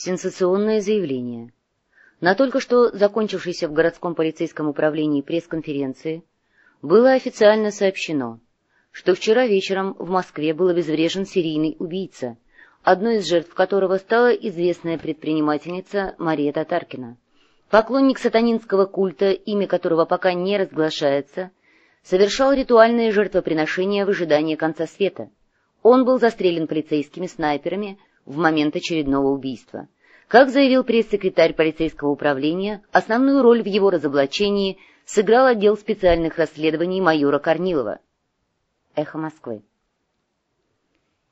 Сенсационное заявление. На только что закончившейся в городском полицейском управлении пресс-конференции было официально сообщено, что вчера вечером в Москве был обезврежен серийный убийца, одной из жертв которого стала известная предпринимательница Мария Татаркина. Поклонник сатанинского культа, имя которого пока не разглашается, совершал ритуальные жертвоприношения в ожидании конца света. Он был застрелен полицейскими снайперами в момент очередного убийства. Как заявил пресс-секретарь полицейского управления, основную роль в его разоблачении сыграл отдел специальных расследований майора Корнилова. Эхо Москвы.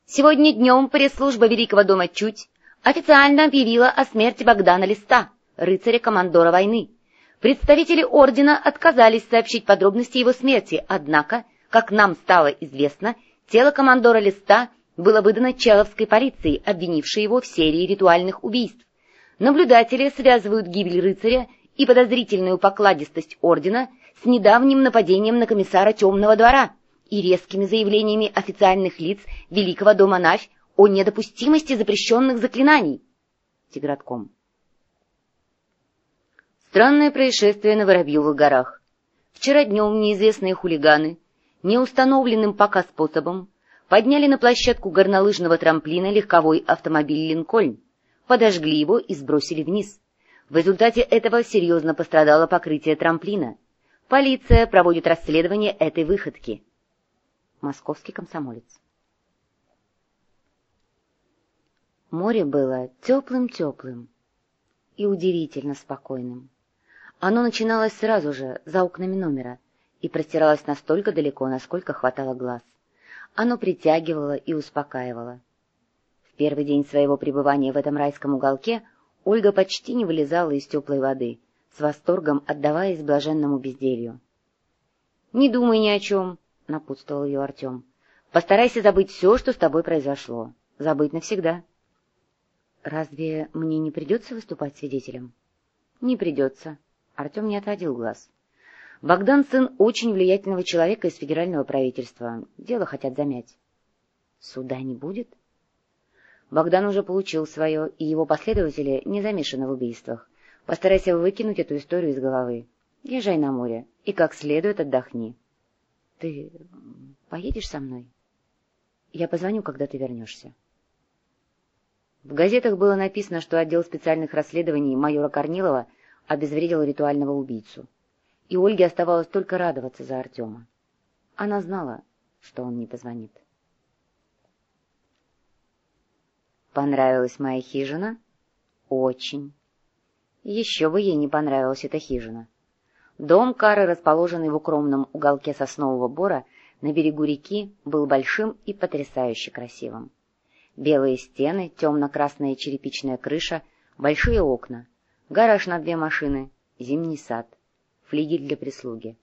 Сегодня днем пресс-служба Великого дома Чуть официально объявила о смерти Богдана Листа, рыцаря-командора войны. Представители ордена отказались сообщить подробности его смерти, однако, как нам стало известно, тело командора Листа было выдано Человской полицией, обвинившей его в серии ритуальных убийств. Наблюдатели связывают гибель рыцаря и подозрительную покладистость ордена с недавним нападением на комиссара Темного двора и резкими заявлениями официальных лиц Великого дома Навь о недопустимости запрещенных заклинаний. Тигратком. Странное происшествие на Воробьевых горах. Вчера днем неизвестные хулиганы, неустановленным пока способом, подняли на площадку горнолыжного трамплина легковой автомобиль «Линкольн», подожгли его и сбросили вниз. В результате этого серьезно пострадало покрытие трамплина. Полиция проводит расследование этой выходки. Московский комсомолец. Море было теплым-теплым и удивительно спокойным. Оно начиналось сразу же, за окнами номера, и простиралось настолько далеко, насколько хватало глаз. Оно притягивало и успокаивало. В первый день своего пребывания в этом райском уголке Ольга почти не вылезала из теплой воды, с восторгом отдаваясь блаженному безделью. — Не думай ни о чем, — напутствовал ее Артем. — Постарайся забыть все, что с тобой произошло. Забыть навсегда. — Разве мне не придется выступать свидетелем? — Не придется. Артем не отводил глаз. Богдан — сын очень влиятельного человека из федерального правительства. Дело хотят замять. — Суда не будет? Богдан уже получил свое, и его последователи не замешаны в убийствах. Постарайся выкинуть эту историю из головы. Езжай на море и как следует отдохни. — Ты поедешь со мной? Я позвоню, когда ты вернешься. В газетах было написано, что отдел специальных расследований майора Корнилова обезвредил ритуального убийцу. И Ольге оставалось только радоваться за Артема. Она знала, что он не позвонит. Понравилась моя хижина? Очень. Еще бы ей не понравилась эта хижина. Дом Кары, расположенный в укромном уголке соснового бора на берегу реки, был большим и потрясающе красивым. Белые стены, темно-красная черепичная крыша, большие окна — гараж на две машины, зимний сад, флигель для прислуги.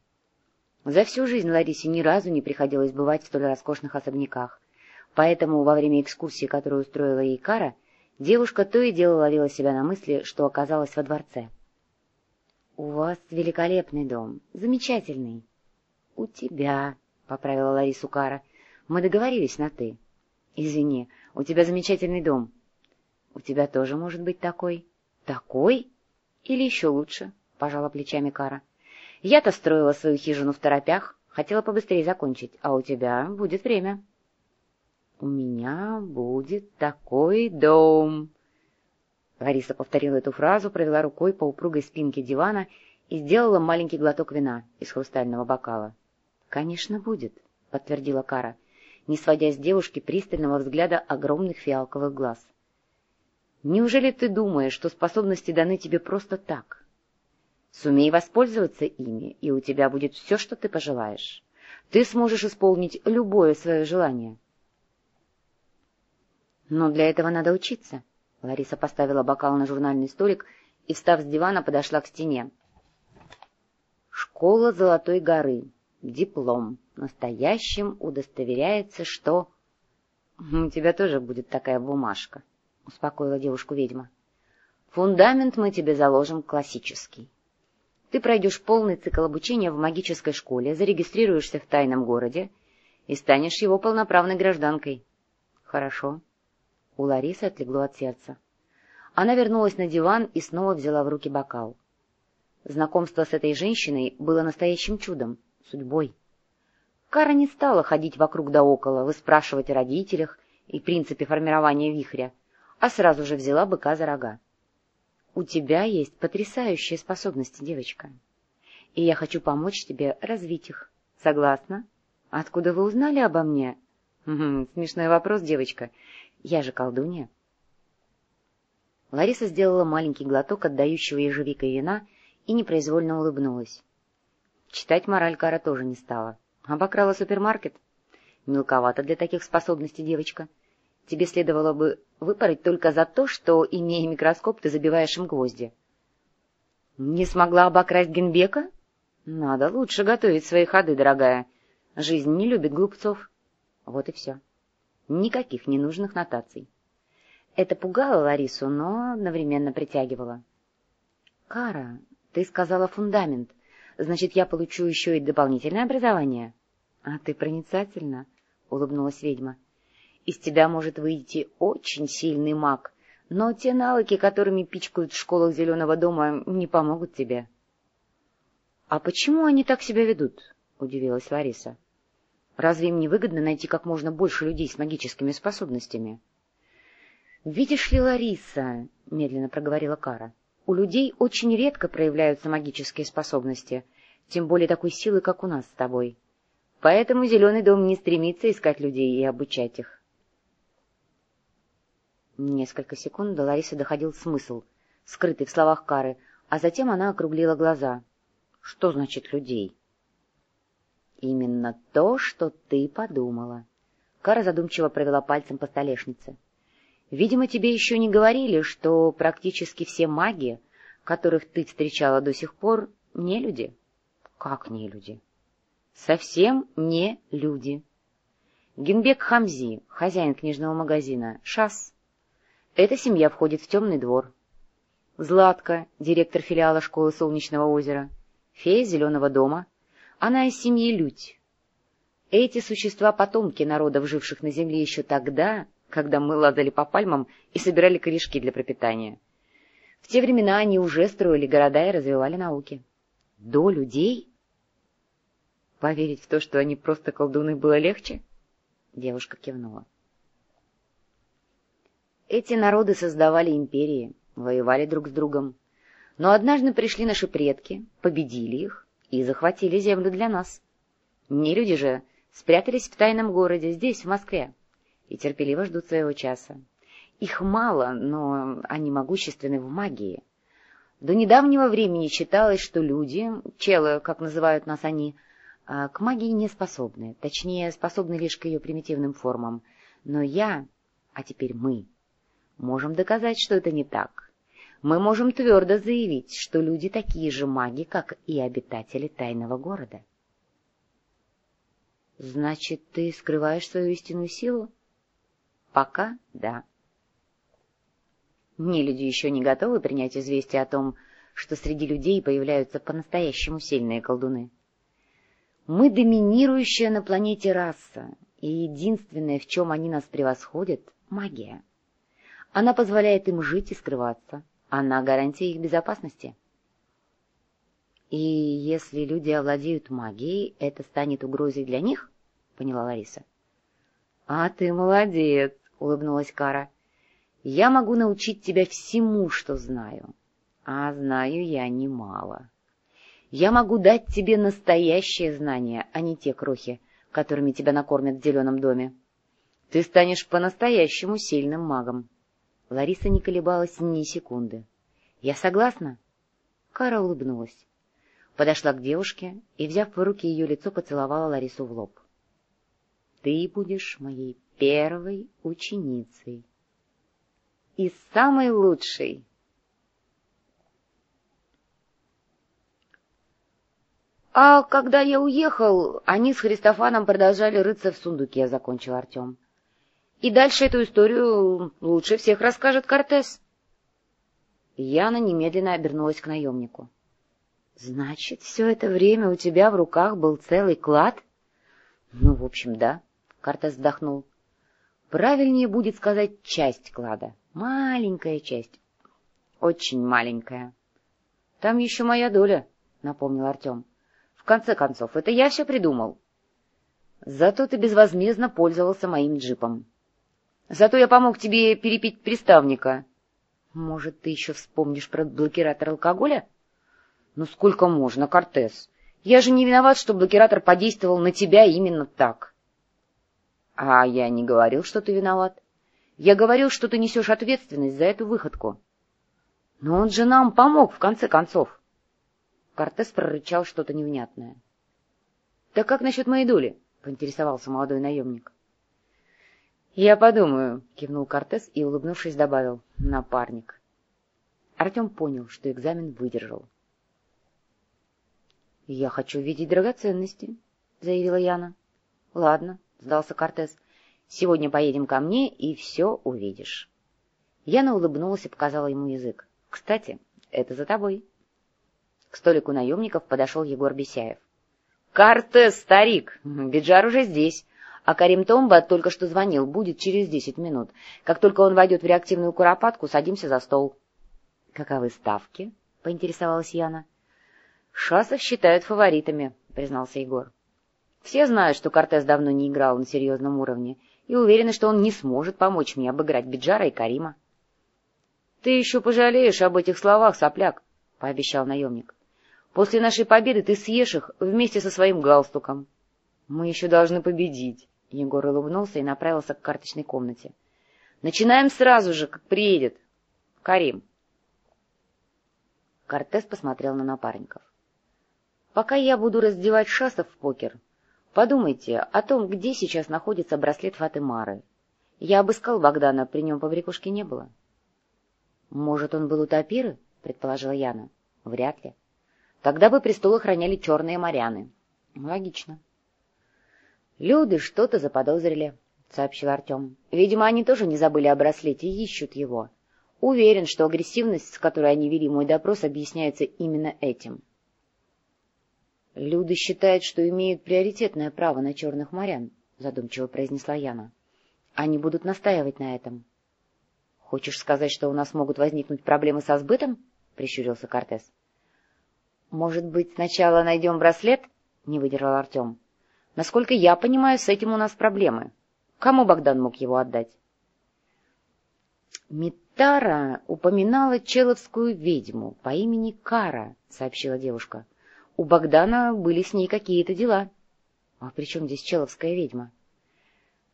За всю жизнь Ларисе ни разу не приходилось бывать в столь роскошных особняках, поэтому во время экскурсии, которую устроила ей Кара, девушка то и дело ловила себя на мысли, что оказалась во дворце. — У вас великолепный дом, замечательный. — У тебя, — поправила Ларису Кара, — мы договорились на «ты». — Извини, у тебя замечательный дом. — У тебя тоже может быть такой. — Такой? Или еще лучше, — пожала плечами Кара. Я-то строила свою хижину в торопях, хотела побыстрее закончить, а у тебя будет время. — У меня будет такой дом. Лариса повторила эту фразу, провела рукой по упругой спинке дивана и сделала маленький глоток вина из хрустального бокала. — Конечно, будет, — подтвердила Кара, не сводя с девушки пристального взгляда огромных фиалковых глаз. Неужели ты думаешь, что способности даны тебе просто так? Сумей воспользоваться ими, и у тебя будет все, что ты пожелаешь. Ты сможешь исполнить любое свое желание. Но для этого надо учиться. Лариса поставила бокал на журнальный столик и, встав с дивана, подошла к стене. Школа Золотой горы. Диплом. Настоящим удостоверяется, что... У тебя тоже будет такая бумажка. — успокоила девушку ведьма. — Фундамент мы тебе заложим классический. Ты пройдешь полный цикл обучения в магической школе, зарегистрируешься в тайном городе и станешь его полноправной гражданкой. — Хорошо. У Ларисы отлегло от сердца. Она вернулась на диван и снова взяла в руки бокал. Знакомство с этой женщиной было настоящим чудом, судьбой. Кара не стала ходить вокруг да около, выспрашивать о родителях и принципе формирования вихря, а сразу же взяла быка за рога. — У тебя есть потрясающие способности, девочка, и я хочу помочь тебе развить их. Согласна? Откуда вы узнали обо мне? — Смешной вопрос, девочка. Я же колдунья. Лариса сделала маленький глоток отдающего ежевикой вина и непроизвольно улыбнулась. Читать мораль Кара тоже не стала. Обокрала супермаркет. Мелковато для таких способностей, девочка. Тебе следовало бы выпороть только за то, что, имея микроскоп, ты забиваешь им гвозди. Не смогла обокрасть Генбека? Надо лучше готовить свои ходы, дорогая. Жизнь не любит глупцов. Вот и все. Никаких ненужных нотаций. Это пугало Ларису, но одновременно притягивало. — Кара, ты сказала фундамент. Значит, я получу еще и дополнительное образование? — А ты проницательна, — улыбнулась ведьма. — Из тебя может выйти очень сильный маг, но те навыки, которыми пичкают в школах Зеленого дома, не помогут тебе. — А почему они так себя ведут? — удивилась Лариса. — Разве им не выгодно найти как можно больше людей с магическими способностями? — Видишь ли, Лариса, — медленно проговорила Кара, — у людей очень редко проявляются магические способности, тем более такой силы, как у нас с тобой. Поэтому Зеленый дом не стремится искать людей и обучать их. Несколько секунд до Ларисы доходил смысл, скрытый в словах Кары, а затем она округлила глаза. Что значит людей? Именно то, что ты подумала. Кара задумчиво провела пальцем по столешнице. Видимо, тебе еще не говорили, что практически все маги, которых ты встречала до сих пор, не люди. Как не люди? Совсем не люди. Генбек Хамзи, хозяин книжного магазина, ШАС. Эта семья входит в темный двор. Златка, директор филиала школы Солнечного озера. Фея Зеленого дома. Она из семьи Людь. Эти существа — потомки народов, живших на земле еще тогда, когда мы лазали по пальмам и собирали корешки для пропитания. В те времена они уже строили города и развивали науки. До людей? Поверить в то, что они просто колдуны, было легче? Девушка кивнула. Эти народы создавали империи, воевали друг с другом. Но однажды пришли наши предки, победили их и захватили землю для нас. Не люди же спрятались в тайном городе, здесь, в Москве и терпеливо ждут своего часа. Их мало, но они могущественны в магии. До недавнего времени считалось, что люди, челы, как называют нас они, а, к магии не способны, точнее, способны лишь к ее примитивным формам. Но я, а теперь мы, можем доказать, что это не так. Мы можем твердо заявить, что люди такие же маги, как и обитатели тайного города. — Значит, ты скрываешь свою истинную силу? Пока да. Нелюди еще не готовы принять известие о том, что среди людей появляются по-настоящему сильные колдуны. Мы доминирующая на планете раса, и единственное, в чем они нас превосходят — магия. Она позволяет им жить и скрываться. Она гарантия их безопасности. И если люди овладеют магией, это станет угрозой для них? — поняла Лариса. — А ты молодец! улыбнулась Кара. «Я могу научить тебя всему, что знаю. А знаю я немало. Я могу дать тебе настоящее знание, а не те крохи, которыми тебя накормят в зеленом доме. Ты станешь по-настоящему сильным магом». Лариса не колебалась ни секунды. «Я согласна?» Кара улыбнулась. Подошла к девушке и, взяв в руки ее лицо, поцеловала Ларису в лоб. «Ты будешь моей первой ученицей. И самой лучшей. А когда я уехал, они с Христофаном продолжали рыться в сундуке, — закончил Артем. И дальше эту историю лучше всех расскажет Кортес. Яна немедленно обернулась к наемнику. — Значит, все это время у тебя в руках был целый клад? — Ну, в общем, да, — Кортес вздохнул. Правильнее будет сказать часть клада. Маленькая часть. очень маленькая. — Там еще моя доля, — напомнил Артем. — В конце концов, это я все придумал. Зато ты безвозмездно пользовался моим джипом. Зато я помог тебе перепить приставника. Может, ты еще вспомнишь про блокиратор алкоголя? Ну сколько можно, Кортес? Я же не виноват, что блокиратор подействовал на тебя именно так. А я не говорил, что ты виноват. Я говорил, что ты несешь ответственность за эту выходку. Но он же нам помог, в конце концов. Кортес прорычал что-то невнятное. — Так как насчет моей доли? — поинтересовался молодой наемник. — Я подумаю, — кивнул Кортес и, улыбнувшись, добавил. — Напарник. Артем понял, что экзамен выдержал. — Я хочу видеть драгоценности, — заявила Яна. — Ладно, — сдался Кортес. — Сегодня поедем ко мне, и все увидишь. Яна улыбнулась и показала ему язык. — Кстати, это за тобой. К столику наемников подошел Егор Бесяев. — Кортес, старик! Биджар уже здесь. А Карим Томба только что звонил, будет через десять минут. Как только он войдет в реактивную куропатку, садимся за стол. — Каковы ставки? — поинтересовалась Яна. Шасов считают фаворитами, — признался Егор. Все знают, что Кортес давно не играл на серьезном уровне, и уверены, что он не сможет помочь мне обыграть Биджара и Карима. — Ты еще пожалеешь об этих словах, сопляк, — пообещал наемник. — После нашей победы ты съешь их вместе со своим галстуком. — Мы еще должны победить. Егор улыбнулся и направился к карточной комнате. — Начинаем сразу же, как приедет. Карим. Кортес посмотрел на напарников. Пока я буду раздевать шасов в покер, подумайте о том, где сейчас находится браслет Фатымары. Я обыскал Богдана, при нем побрякушки не было. — Может, он был у Тапиры? — предположила Яна. — Вряд ли. Тогда бы престол охраняли черные моряны. — Логично. — Люди что-то заподозрили, — сообщил Артем. — Видимо, они тоже не забыли о браслете и ищут его. Уверен, что агрессивность, с которой они вели мой допрос, объясняется именно этим. — «Люди считают, что имеют приоритетное право на черных морян», — задумчиво произнесла Яна. «Они будут настаивать на этом». «Хочешь сказать, что у нас могут возникнуть проблемы со сбытом?» — прищурился Кортес. «Может быть, сначала найдем браслет?» — не выдержал Артем. «Насколько я понимаю, с этим у нас проблемы. Кому Богдан мог его отдать?» «Митара упоминала человскую ведьму по имени Кара», — сообщила девушка. У Богдана были с ней какие-то дела. А при здесь человская ведьма?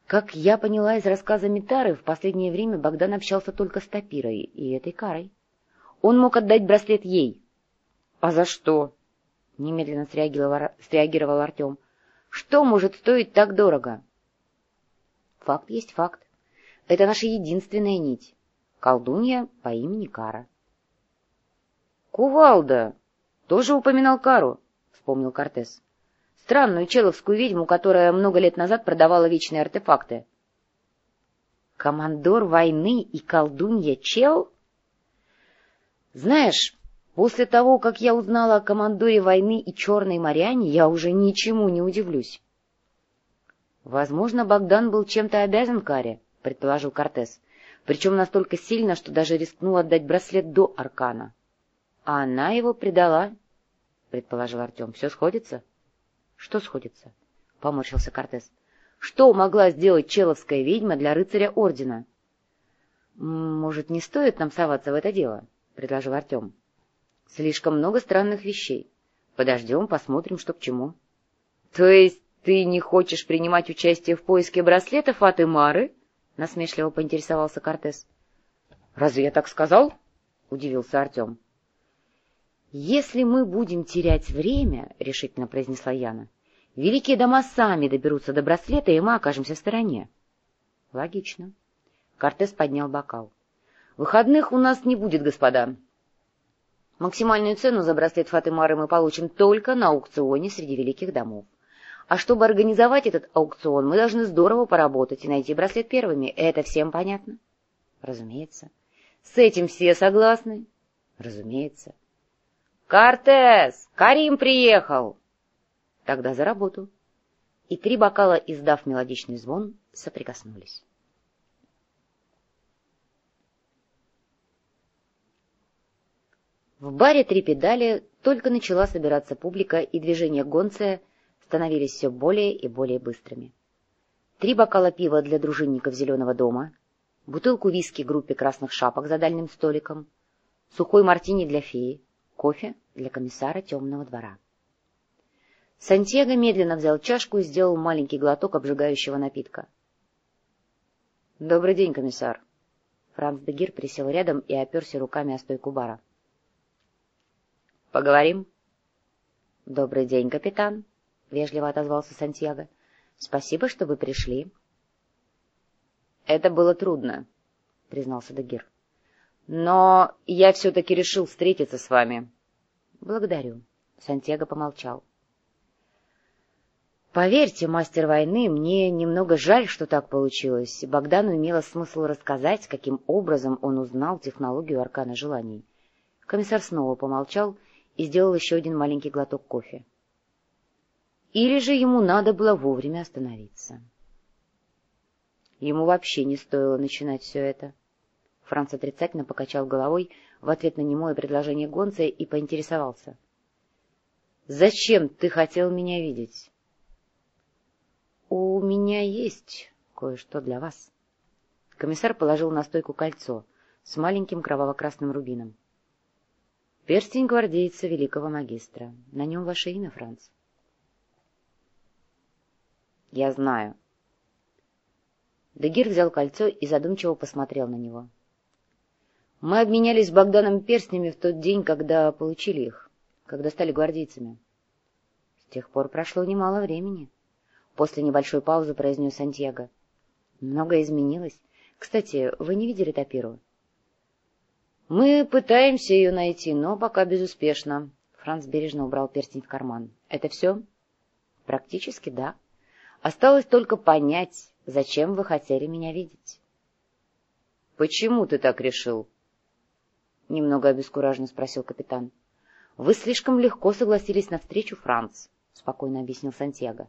Как я поняла из рассказа Митары, в последнее время Богдан общался только с Тапирой и этой Карой. Он мог отдать браслет ей. — А за что? — немедленно среагировал, среагировал Артем. — Что может стоить так дорого? — Факт есть факт. Это наша единственная нить. Колдунья по имени Кара. — Кувалда! Тоже упоминал Кару, — вспомнил Кортес. Странную человскую ведьму, которая много лет назад продавала вечные артефакты. Командор войны и колдунья Чел? Знаешь, после того, как я узнала о командоре войны и черной Мариане, я уже ничему не удивлюсь. Возможно, Богдан был чем-то обязан Каре, — предположил Кортес, причем настолько сильно, что даже рискнул отдать браслет до Аркана. А она его предала, — предположил Артем. — Все сходится? — Что сходится? — поморщился Кортес. — Что могла сделать человская ведьма для рыцаря Ордена? — Может, не стоит нам соваться в это дело? — предложил Артем. — Слишком много странных вещей. Подождем, посмотрим, что к чему. — То есть ты не хочешь принимать участие в поиске браслетов от Имары? — насмешливо поинтересовался Кортес. — Разве я так сказал? — удивился Артем. «Если мы будем терять время, — решительно произнесла Яна, — великие дома сами доберутся до браслета, и мы окажемся в стороне». «Логично». Кортес поднял бокал. «Выходных у нас не будет, господа. Максимальную цену за браслет Фатымары мы получим только на аукционе среди великих домов. А чтобы организовать этот аукцион, мы должны здорово поработать и найти браслет первыми. Это всем понятно? Разумеется. С этим все согласны? Разумеется. «Кортес! Карим приехал!» Тогда за работу. И три бокала, издав мелодичный звон, соприкоснулись. В баре «Три педали» только начала собираться публика, и движения гонция становились все более и более быстрыми. Три бокала пива для дружинников «Зеленого дома», бутылку виски группе «Красных шапок» за дальним столиком, сухой мартини для феи, кофе для комиссара темного двора. Сантьяго медленно взял чашку и сделал маленький глоток обжигающего напитка. — Добрый день, комиссар. Франц Дегир присел рядом и оперся руками о стойку бара. — Поговорим? — Добрый день, капитан, — вежливо отозвался Сантьяго. — Спасибо, что вы пришли. — Это было трудно, — признался Дегир. — Но я все-таки решил встретиться с вами. — Благодарю. Сантьяго помолчал. Поверьте, мастер войны, мне немного жаль, что так получилось. Богдану имело смысл рассказать, каким образом он узнал технологию аркана желаний. Комиссар снова помолчал и сделал еще один маленький глоток кофе. Или же ему надо было вовремя остановиться. Ему вообще не стоило начинать все это. Франц отрицательно покачал головой в ответ на немое предложение Гонца и поинтересовался. — Зачем ты хотел меня видеть? — У меня есть кое-что для вас. Комиссар положил на стойку кольцо с маленьким кроваво-красным рубином. Перстень гвардейца великого магистра. На нем ваше имя, Франц. — Я знаю. Дегир взял кольцо и задумчиво посмотрел на него. — Мы обменялись с Богданом перстнями в тот день, когда получили их, когда стали гвардейцами. С тех пор прошло немало времени. После небольшой паузы произнес Сантьяго. — Многое изменилось. Кстати, вы не видели Тапиру? — мы пытаемся ее найти, но пока безуспешно. Франц бережно убрал перстень в карман. Это все? Практически да. Осталось только понять, зачем вы хотели меня видеть. Почему ты так решил? Немного обескураженно спросил капитан. Вы слишком легко согласились на встречу, Франц, спокойно объяснил Сантьяго.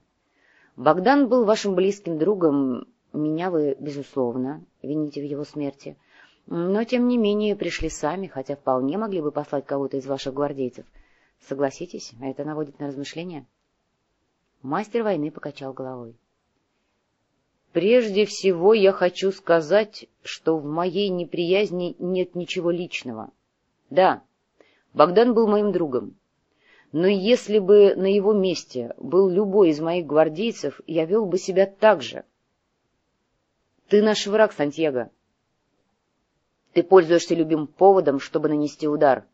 Богдан был вашим близким другом, меня вы, безусловно, вините в его смерти — но, тем не менее, пришли сами, хотя вполне могли бы послать кого-то из ваших гвардейцев. Согласитесь, это наводит на размышления. Мастер войны покачал головой. Прежде всего я хочу сказать, что в моей неприязни нет ничего личного. Да, Богдан был моим другом. Но если бы на его месте был любой из моих гвардейцев, я вел бы себя так же. Ты наш враг, Сантьяго. Ты пользуешься любым поводом, чтобы нанести удар.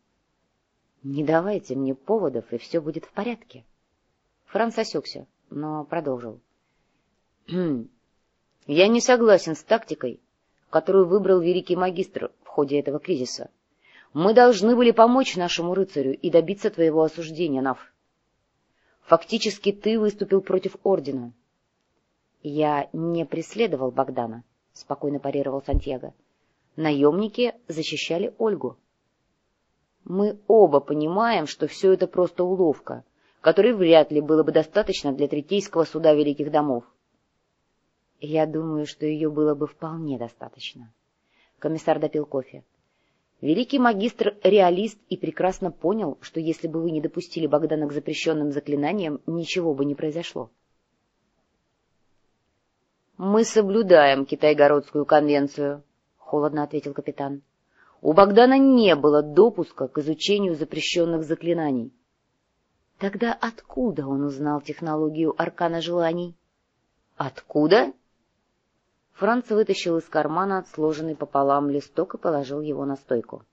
Не давайте мне поводов, и все будет в порядке. Франц осекся, но продолжил. Я не согласен с тактикой, которую выбрал великий магистр в ходе этого кризиса. Мы должны были помочь нашему рыцарю и добиться твоего осуждения, Нав. Фактически ты выступил против ордена. — Я не преследовал Богдана, — спокойно парировал Сантьяго. Наемники защищали Ольгу. Мы оба понимаем, что все это просто уловка, которой вряд ли было бы достаточно для Третейского суда Великих Домов. Я думаю, что ее было бы вполне достаточно. Комиссар допил кофе. Великий магистр — реалист и прекрасно понял, что если бы вы не допустили Богдана к запрещенным заклинаниям, ничего бы не произошло. «Мы соблюдаем Китайгородскую конвенцию», — холодно ответил капитан. У Богдана не было допуска к изучению запрещенных заклинаний. Тогда откуда он узнал технологию аркана желаний? Откуда? Франц вытащил из кармана сложенный пополам листок и положил его на стойку.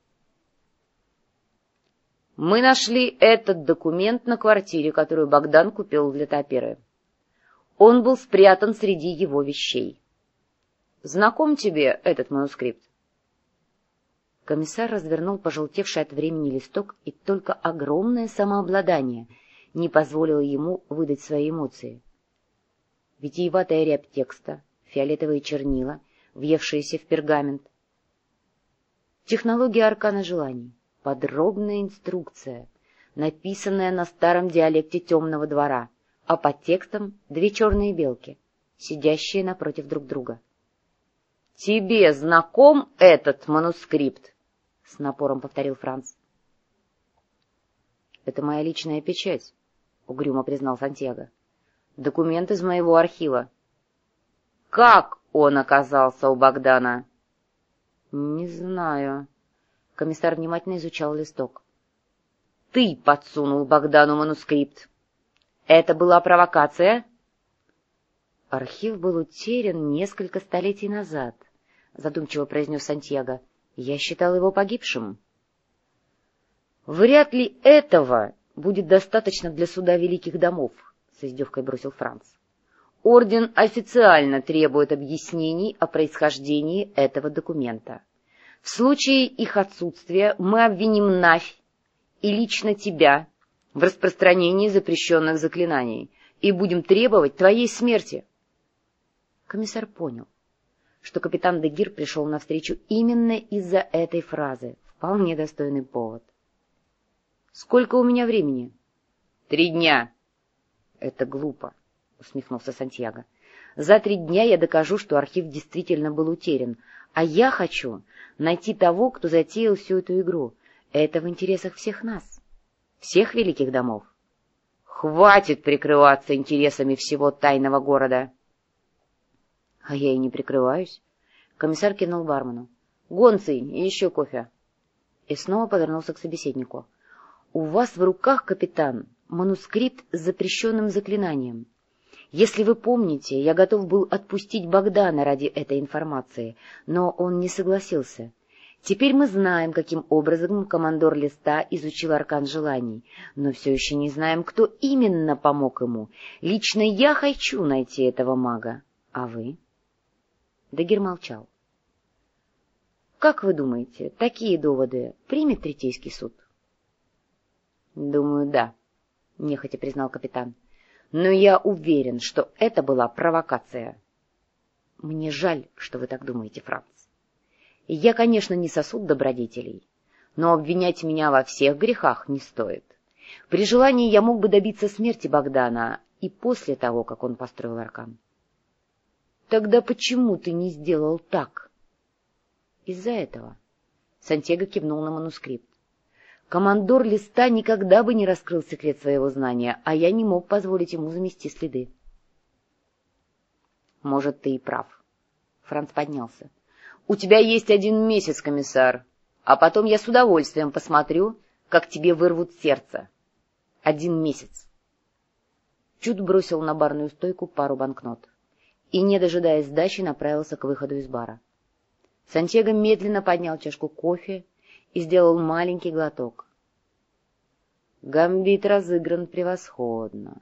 Мы нашли этот документ на квартире, которую Богдан купил для Таперы. Он был спрятан среди его вещей. Знаком тебе этот манускрипт? Комиссар развернул пожелтевший от времени листок, и только огромное самообладание не позволило ему выдать свои эмоции. Витиеватая рябь текста, фиолетовые чернила, въевшиеся в пергамент. Технология аркана желаний, подробная инструкция, написанная на старом диалекте темного двора, а под текстом две черные белки, сидящие напротив друг друга. — Тебе знаком этот манускрипт? — с напором повторил Франц. — Это моя личная печать, — угрюмо признал Сантьяго. — Документ из моего архива. — Как он оказался у Богдана? — Не знаю. Комиссар внимательно изучал листок. — Ты подсунул Богдану манускрипт. Это была провокация? — Архив был утерян несколько столетий назад, — задумчиво произнес Сантьяго. — Я считал его погибшим. — «Вряд ли этого будет достаточно для суда великих домов», — с издевкой бросил Франц. «Орден официально требует объяснений о происхождении этого документа. В случае их отсутствия мы обвиним Навь и лично тебя в распространении запрещенных заклинаний и будем требовать твоей смерти». Комиссар понял, что капитан Дегир пришел навстречу именно из-за этой фразы, вполне достойный повод. Сколько у меня времени? Три дня. Это глупо, усмехнулся Сантьяго. За три дня я докажу, что архив действительно был утерян, а я хочу найти того, кто затеял всю эту игру. Это в интересах всех нас, всех великих домов. Хватит прикрываться интересами всего тайного города. А я и не прикрываюсь. Комиссар кинул бармену. Гонцы и еще кофе. И снова повернулся к собеседнику. «У вас в руках, капитан, манускрипт с запрещенным заклинанием. Если вы помните, я готов был отпустить Богдана ради этой информации, но он не согласился. Теперь мы знаем, каким образом командор Листа изучил аркан желаний, но все еще не знаем, кто именно помог ему. Лично я хочу найти этого мага. А вы?» Дагер молчал. «Как вы думаете, такие доводы примет Третейский суд?» — Думаю, да, — нехотя признал капитан. — Но я уверен, что это была провокация. — Мне жаль, что вы так думаете, Франц. Я, конечно, не сосуд добродетелей, но обвинять меня во всех грехах не стоит. При желании я мог бы добиться смерти Богдана и после того, как он построил Аркан. — Тогда почему ты не сделал так? — Из-за этого. Сантьяго кивнул на манускрипт. Командор Листа никогда бы не раскрыл секрет своего знания, а я не мог позволить ему замести следы. «Может, ты и прав». Франц поднялся. «У тебя есть один месяц, комиссар, а потом я с удовольствием посмотрю, как тебе вырвут сердце. Один месяц». Чуд бросил на барную стойку пару банкнот и, не дожидаясь сдачи, направился к выходу из бара. Сантьего медленно поднял чашку кофе и сделал маленький глоток. Гамбит разыгран превосходно.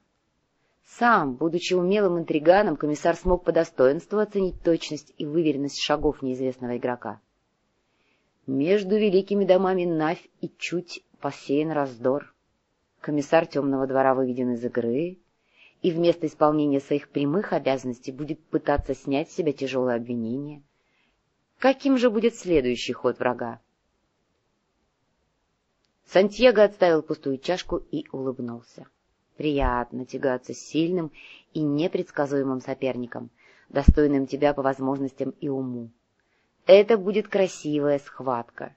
Сам, будучи умелым интриганом, комиссар смог по достоинству оценить точность и выверенность шагов неизвестного игрока. Между великими домами Навь и Чуть посеян раздор. Комиссар темного двора выведен из игры и вместо исполнения своих прямых обязанностей будет пытаться снять с себя тяжелое обвинение. Каким же будет следующий ход врага? Сантьяго отставил пустую чашку и улыбнулся. Приятно тягаться с сильным и непредсказуемым соперником, достойным тебя по возможностям и уму. Это будет красивая схватка.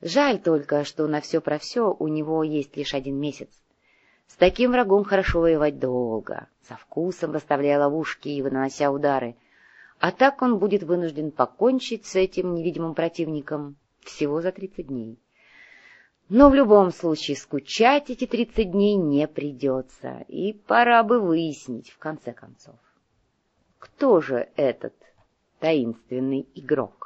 Жаль только, что на все про все у него есть лишь один месяц. С таким врагом хорошо воевать долго, со вкусом расставляя ловушки и вынося удары. А так он будет вынужден покончить с этим невидимым противником всего за тридцать дней. Но в любом случае скучать эти тридцать дней не придется, и пора бы выяснить, в конце концов, кто же этот таинственный игрок.